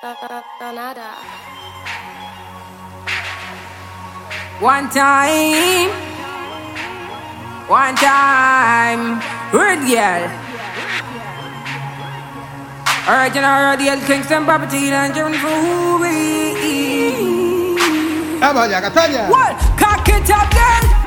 Donada. One time, one time, Red girl. Original Radial Kingston property and June Fury. Vamos allá, Castaña. What? Cock it up, girl.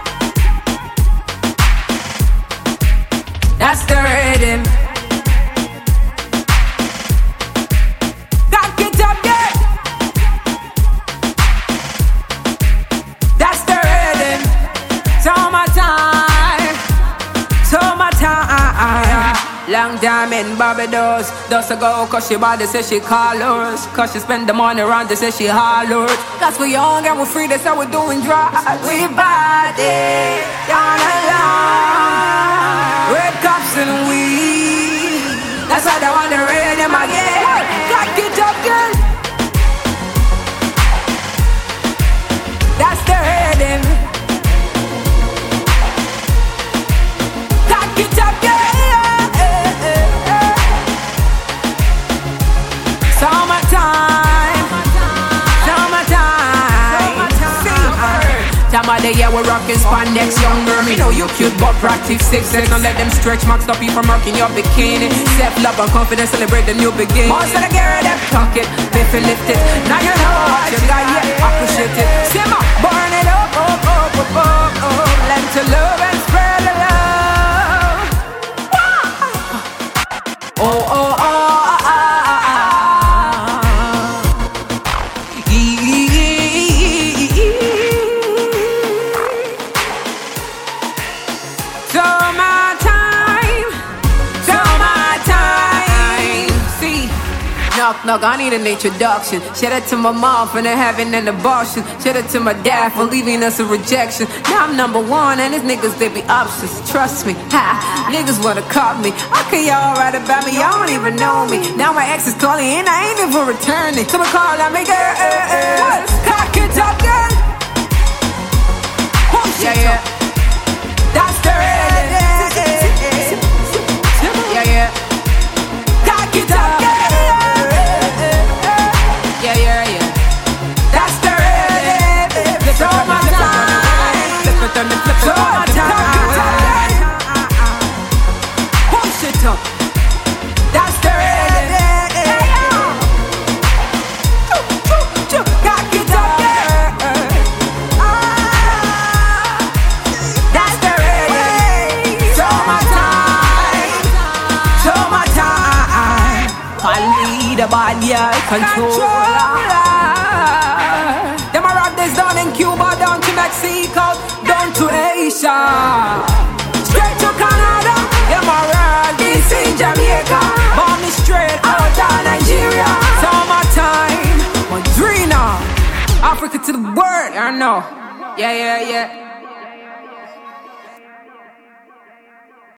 Long time in Barbados, does a go cause she body say she call us Cause she spend the money around to say she hollers. Cause we young and we free, that's how we doing drugs We body, down along Time of the year we rockin' spandex, young girl. Me know you cute, but practice six sex. Don't let them stretch marks stop you from rocking your bikini. Self love and confidence, celebrate the new beginning. Most of the girl them talk it, they feel lifted. Now you know what you got, yeah, appreciate it. Simmer, burn it up, up, up, up, up, up. Learn to love and spread the love. Oh, oh, oh, ah, ah, ah, ah. Knock, knock, I need an introduction. Shout out to my mom for not having an abortion. Shout out to my dad for leaving us a rejection. Now I'm number one, and these niggas, they be options. Trust me, ha, niggas wanna call me. Okay, y'all write about me, y'all don't even know me. Now my ex is calling, and I ain't even returning. Someone call, I make girl, uh, uh, uh, cock it up, girl. Summertime. Summertime. Push it up. That's the rhythm. Cock it up, ah. That's the rhythm. Summertime. Summertime. I need a bad yeah, controller. Them a rock this down in Cuba, to Straight to Canada. Them a rock this in Jamaica. Bomb me straight out of Nigeria. Summertime. Madrina. Africa to the world, I know. Yeah, yeah, yeah.